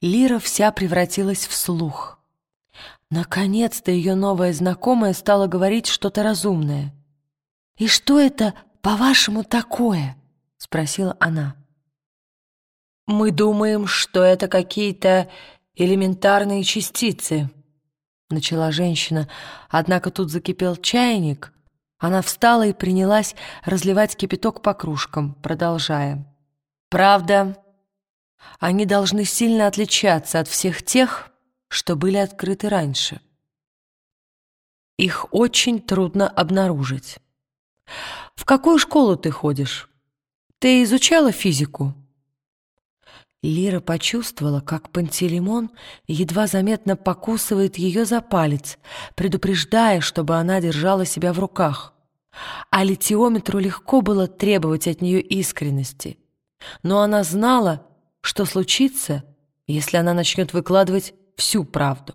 Лира вся превратилась в слух. Наконец-то ее новая знакомая стала говорить что-то разумное. «И что это, по-вашему, такое?» — спросила она. «Мы думаем, что это какие-то элементарные частицы», — начала женщина, однако тут закипел чайник. Она встала и принялась разливать кипяток по кружкам, продолжая. «Правда, они должны сильно отличаться от всех тех, что были открыты раньше. Их очень трудно обнаружить. В какую школу ты ходишь? Ты изучала физику?» Лира почувствовала, как Пантелеймон едва заметно покусывает ее за палец, предупреждая, чтобы она держала себя в руках. А литиометру легко было требовать от нее искренности. Но она знала, что случится, если она начнет выкладывать всю правду.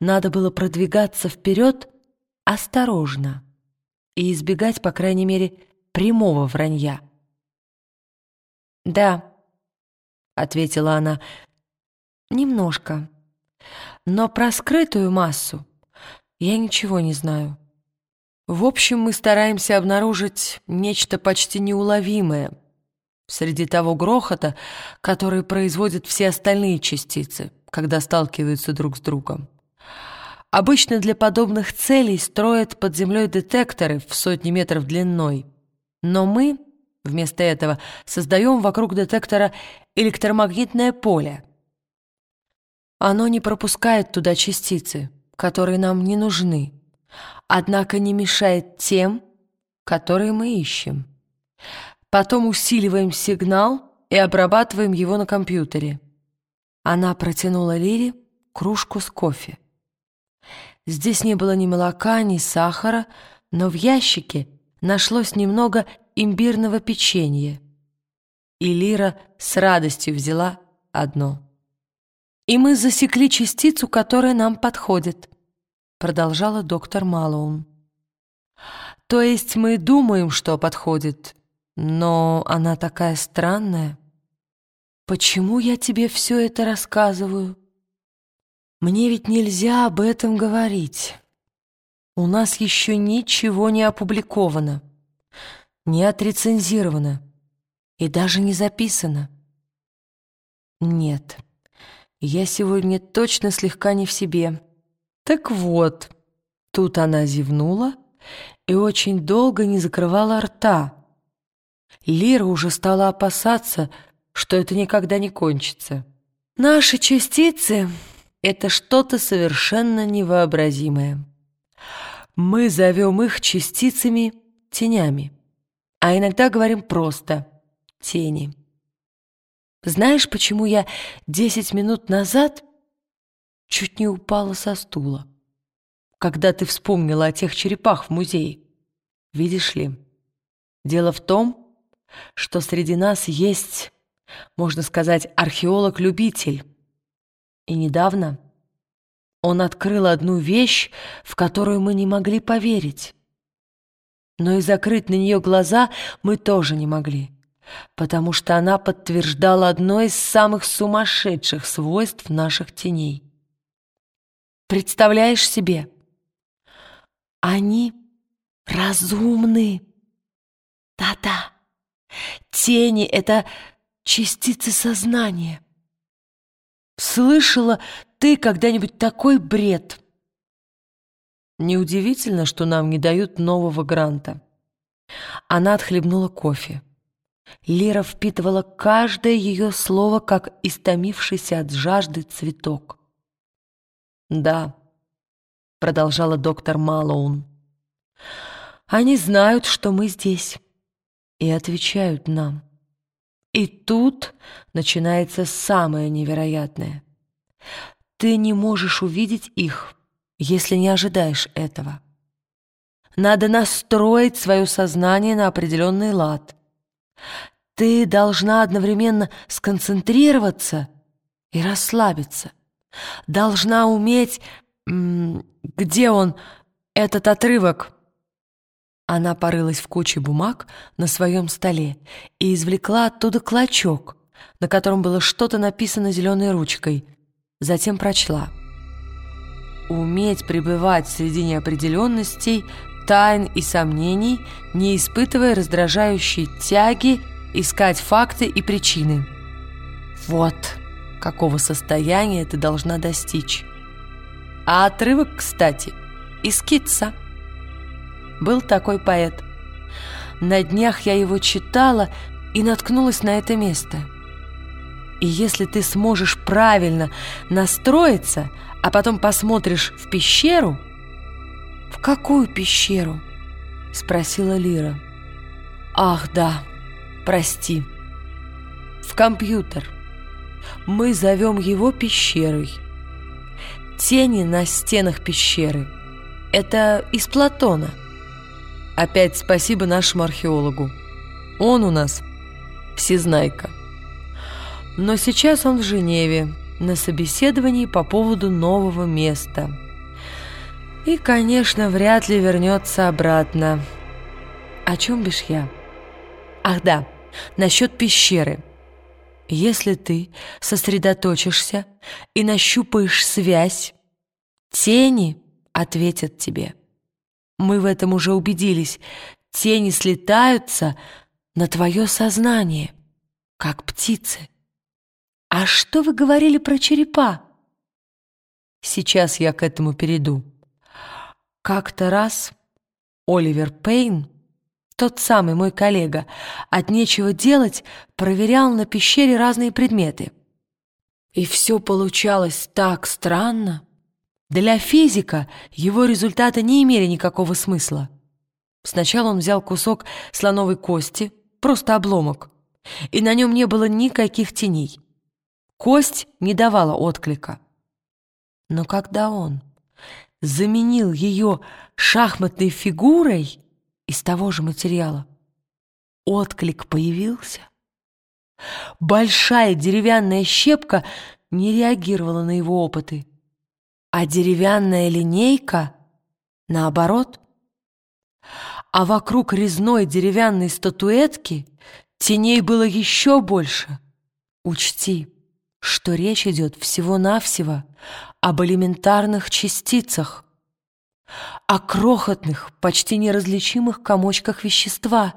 Надо было продвигаться вперед осторожно и избегать, по крайней мере, прямого вранья. «Да», — ответила она, — «немножко. Но про скрытую массу я ничего не знаю. В общем, мы стараемся обнаружить нечто почти неуловимое среди того грохота, который производят все остальные частицы, когда сталкиваются друг с другом. Обычно для подобных целей строят под землей детекторы в сотни метров длиной. Но мы вместо этого создаем вокруг детектора электромагнитное поле. Оно не пропускает туда частицы, которые нам не нужны, однако не мешает тем, которые мы ищем. Потом усиливаем сигнал и обрабатываем его на компьютере. Она протянула Лире кружку с кофе. Здесь не было ни молока, ни сахара, но в ящике нашлось немного имбирного печенья и Лира с радостью взяла одно. «И мы засекли частицу, которая нам подходит», — продолжала доктор Малоун. «То есть мы думаем, что подходит, но она такая странная. Почему я тебе все это рассказываю? Мне ведь нельзя об этом говорить. У нас еще ничего не опубликовано, не отрецензировано и даже не записано. Нет, я сегодня точно слегка не в себе. Так вот, тут она зевнула и очень долго не закрывала рта. Лира уже стала опасаться, что это никогда не кончится. Наши частицы — это что-то совершенно невообразимое. Мы зовем их частицами-тенями, а иногда говорим просто — тени. Знаешь, почему я десять минут назад чуть не упала со стула, когда ты вспомнила о тех черепах в музее? Видишь ли, дело в том, что среди нас есть, можно сказать, археолог-любитель. И недавно он открыл одну вещь, в которую мы не могли поверить. Но и закрыть на нее глаза мы тоже не могли потому что она подтверждала одно из самых сумасшедших свойств наших теней. Представляешь себе? Они разумны. Да-да. Тени — это частицы сознания. Слышала ты когда-нибудь такой бред? Неудивительно, что нам не дают нового гранта. Она отхлебнула кофе. Лера впитывала каждое ее слово, как истомившийся от жажды цветок. «Да», — продолжала доктор Малоун, — «они знают, что мы здесь, и отвечают нам. И тут начинается самое невероятное. Ты не можешь увидеть их, если не ожидаешь этого. Надо настроить свое сознание на определенный лад — ты должна одновременно сконцентрироваться и расслабиться. Должна уметь... Где он, этот отрывок? Она порылась в куче бумаг на своем столе и извлекла оттуда клочок, на котором было что-то написано зеленой ручкой. Затем прочла. «Уметь пребывать среди неопределенностей, тайн и сомнений, не испытывая раздражающей тяги, искать факты и причины. Вот какого состояния ты должна достичь. А отрывок, кстати, из Китса. Был такой поэт. На днях я его читала и наткнулась на это место. И если ты сможешь правильно настроиться, а потом посмотришь в пещеру... «В какую пещеру?» — спросила Лира. «Ах, да, прости. В компьютер. Мы зовем его пещерой. Тени на стенах пещеры. Это из Платона. Опять спасибо нашему археологу. Он у нас всезнайка. Но сейчас он в Женеве на собеседовании по поводу нового места. И, конечно, вряд ли вернется обратно. О чем бишь я? Ах да, насчет пещеры. Если ты сосредоточишься и нащупаешь связь, тени ответят тебе. Мы в этом уже убедились. Тени слетаются на твое сознание, как птицы. А что вы говорили про черепа? Сейчас я к этому перейду. Как-то раз Оливер Пейн, тот самый мой коллега, от нечего делать проверял на пещере разные предметы. И все получалось так странно. Для физика его результаты не имели никакого смысла. Сначала он взял кусок слоновой кости, просто обломок, и на нем не было никаких теней. Кость не давала отклика. Но когда он заменил ее шахматной фигурой из того же материала, отклик появился. Большая деревянная щепка не реагировала на его опыты, а деревянная линейка, наоборот. А вокруг резной деревянной статуэтки теней было еще больше. Учти, что речь идет всего-навсего об элементарных частицах, о крохотных, почти неразличимых комочках вещества.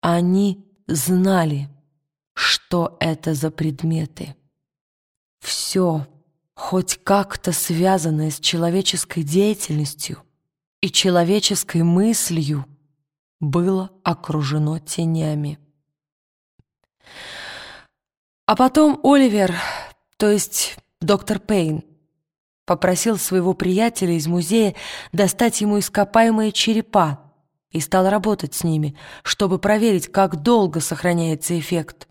Они знали, что это за предметы. Все, хоть как-то связанное с человеческой деятельностью и человеческой мыслью, было окружено тенями. А потом Оливер, то есть доктор Пейн, попросил своего приятеля из музея достать ему ископаемые черепа и стал работать с ними, чтобы проверить, как долго сохраняется эффект.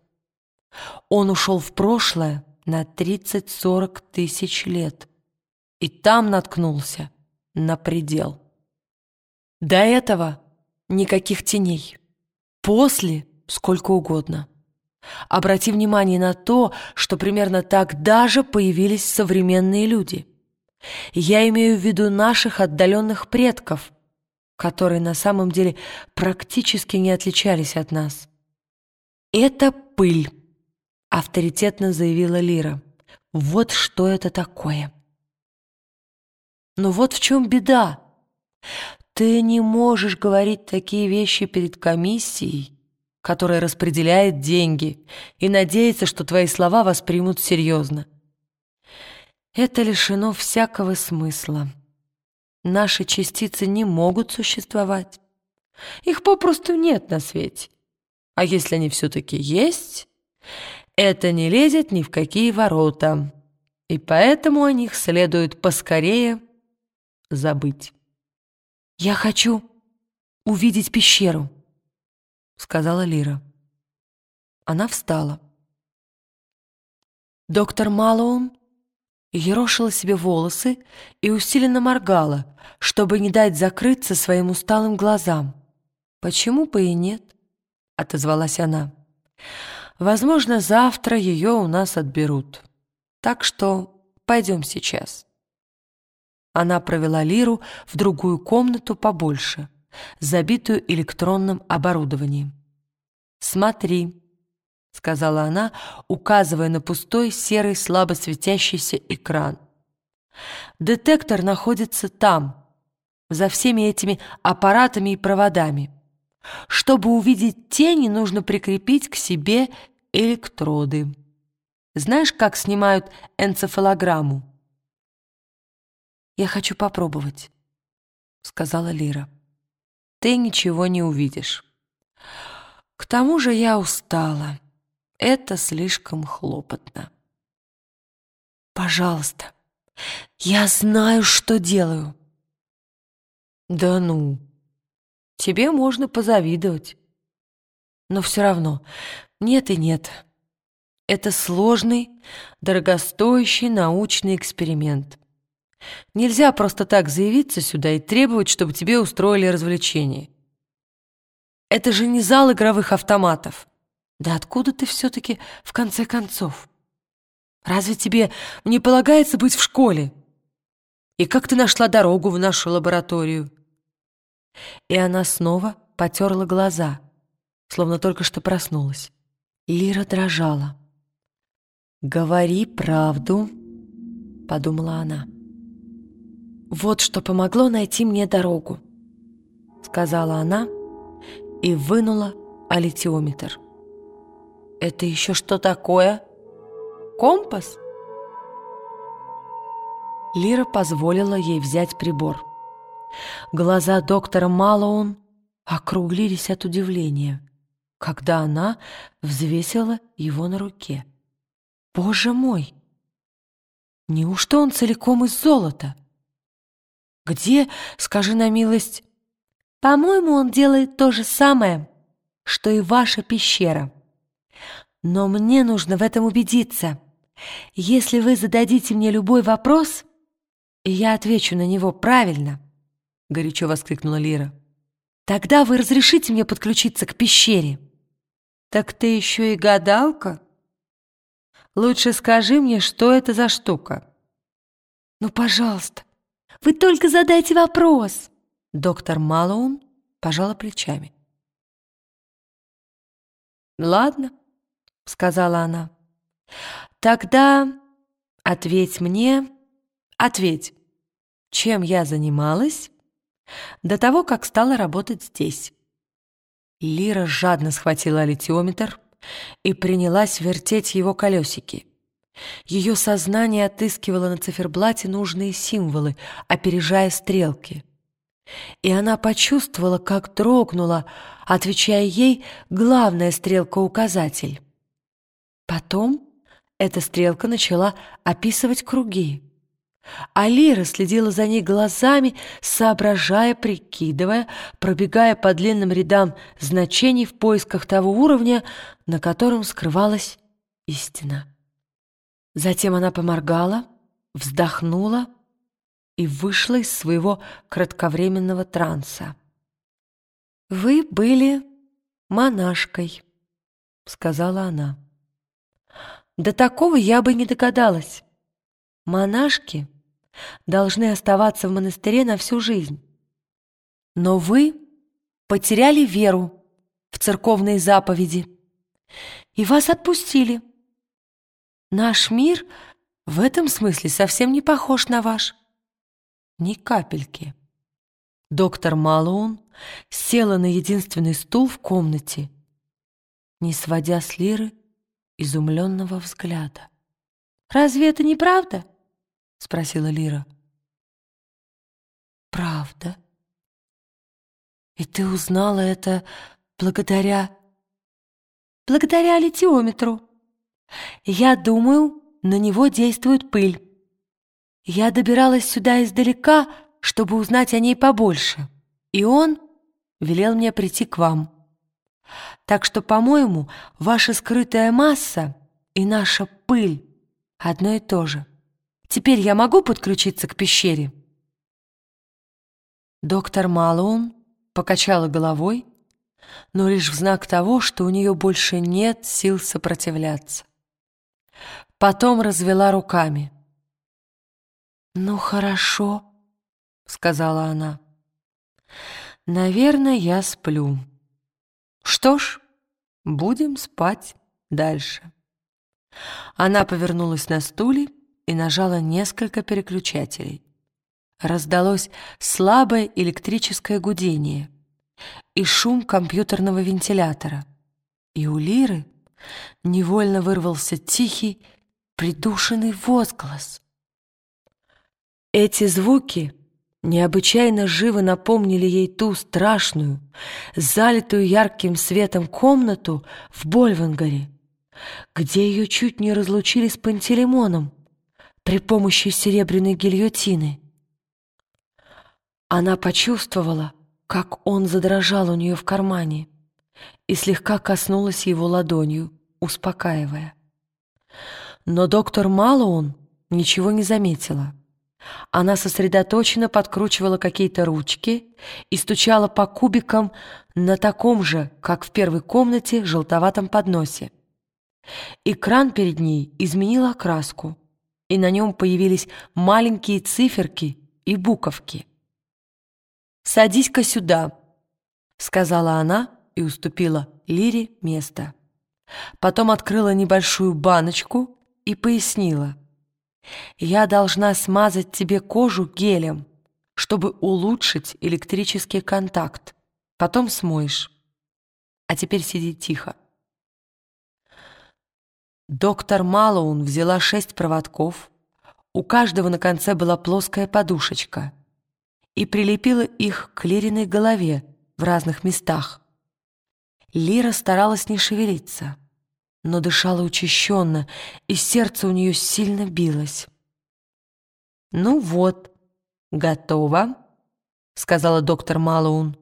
Он ушел в прошлое на 30-40 тысяч лет и там наткнулся на предел. До этого никаких теней, после сколько угодно. Обрати внимание на то, что примерно тогда же появились современные люди. Я имею в виду наших отдаленных предков, которые на самом деле практически не отличались от нас. «Это пыль», — авторитетно заявила Лира. «Вот что это такое». Но вот в чем беда. Ты не можешь говорить такие вещи перед комиссией, которая распределяет деньги, и надеется, что твои слова воспримут серьезно. Это лишено всякого смысла. Наши частицы не могут существовать. Их попросту нет на свете. А если они все-таки есть, это не лезет ни в какие ворота, и поэтому о них следует поскорее забыть. «Я хочу увидеть пещеру», сказала Лира. Она встала. Доктор Малоун ерошила себе волосы и усиленно моргала, чтобы не дать закрыться своим усталым глазам. «Почему бы и нет?» — отозвалась она. «Возможно, завтра ее у нас отберут. Так что пойдем сейчас». Она провела Лиру в другую комнату побольше — забитую электронным оборудованием. «Смотри, — сказала она, указывая на пустой серый слабо светящийся экран. «Детектор находится там, за всеми этими аппаратами и проводами. Чтобы увидеть тени, нужно прикрепить к себе электроды. Знаешь, как снимают энцефалограмму?» «Я хочу попробовать», — сказала Лира. «Ты ничего не увидишь. К тому же я устала». Это слишком хлопотно. Пожалуйста, я знаю, что делаю. Да ну, тебе можно позавидовать. Но все равно нет и нет. Это сложный, дорогостоящий научный эксперимент. Нельзя просто так заявиться сюда и требовать, чтобы тебе устроили развлечение. Это же не зал игровых автоматов. Да откуда ты все-таки в конце концов? Разве тебе не полагается быть в школе? И как ты нашла дорогу в нашу лабораторию?» И она снова потерла глаза, словно только что проснулась. Лира дрожала. «Говори правду», — подумала она. «Вот что помогло найти мне дорогу», — сказала она и вынула аллитиометр. Это еще что такое? Компас? Лира позволила ей взять прибор. Глаза доктора Малоун округлились от удивления, когда она взвесила его на руке. «Боже мой! Неужто он целиком из золота? Где, скажи на милость, по-моему, он делает то же самое, что и ваша пещера». Но мне нужно в этом убедиться. Если вы зададите мне любой вопрос, я отвечу на него правильно, — горячо воскликнула Лира, — тогда вы разрешите мне подключиться к пещере. Так ты еще и гадалка? Лучше скажи мне, что это за штука. Ну, пожалуйста, вы только задайте вопрос. Доктор Малоун пожала плечами. Ладно, — сказала она. «Тогда ответь мне, ответь, чем я занималась до того, как стала работать здесь?» Лира жадно схватила литиометр и принялась вертеть его колесики. Ее сознание отыскивало на циферблате нужные символы, опережая стрелки. И она почувствовала, как дрогнула, отвечая ей главная стрелка-указатель. Потом эта стрелка начала описывать круги. А Лира следила за ней глазами, соображая, прикидывая, пробегая по длинным рядам значений в поисках того уровня, на котором скрывалась истина. Затем она поморгала, вздохнула и вышла из своего кратковременного транса. «Вы были монашкой», — сказала она. До такого я бы не догадалась. Монашки должны оставаться в монастыре на всю жизнь. Но вы потеряли веру в церковные заповеди, и вас отпустили. Наш мир в этом смысле совсем не похож на ваш. Ни капельки. Доктор Малоун села на единственный стул в комнате, не сводя с Лиры изумленного взгляда. «Разве это не правда?» — спросила Лира. «Правда. И ты узнала это благодаря...» «Благодаря литиометру. Я думаю, на него действует пыль. Я добиралась сюда издалека, чтобы узнать о ней побольше, и он велел мне прийти к вам». Так что, по-моему, ваша скрытая масса и наша пыль одно и то же. Теперь я могу подключиться к пещере?» Доктор Малоун покачала головой, но лишь в знак того, что у нее больше нет сил сопротивляться. Потом развела руками. «Ну, хорошо», — сказала она. «Наверное, я сплю». Что ж, будем спать. дальше. Она повернулась на стуле и нажала несколько переключателей. Раздалось слабое электрическое гудение и шум компьютерного вентилятора. И у Лиры невольно вырвался тихий, придушенный возглас. Эти звуки необычайно живо напомнили ей ту страшную, залитую ярким светом комнату в Больвангаре, где ее чуть не разлучили с Пантелеймоном при помощи серебряной гильотины. Она почувствовала, как он задрожал у нее в кармане, и слегка коснулась его ладонью, успокаивая. Но доктор Малоун ничего не заметила. Она сосредоточенно подкручивала какие-то ручки и стучала по кубикам на таком же, как в первой комнате, желтоватом подносе. Экран перед ней изменил окраску, и на нем появились маленькие циферки и буковки. «Садись-ка сюда», — сказала она и уступила Лире место. Потом открыла небольшую баночку и пояснила. «Я должна смазать тебе кожу гелем, чтобы улучшить электрический контакт. Потом смоешь. А теперь сиди тихо». Доктор Малоун взяла шесть проводков, у каждого на конце была плоская подушечка, и прилепила их к Лириной голове в разных местах. Лира старалась не шевелиться но дышала учащенно, и сердце у нее сильно билось. «Ну вот, готово», — сказала доктор Малоун.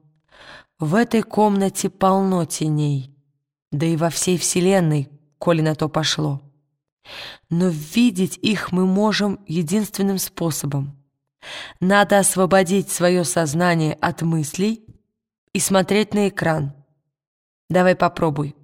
«В этой комнате полно теней, да и во всей Вселенной, коли на то пошло. Но видеть их мы можем единственным способом. Надо освободить свое сознание от мыслей и смотреть на экран. Давай попробуй».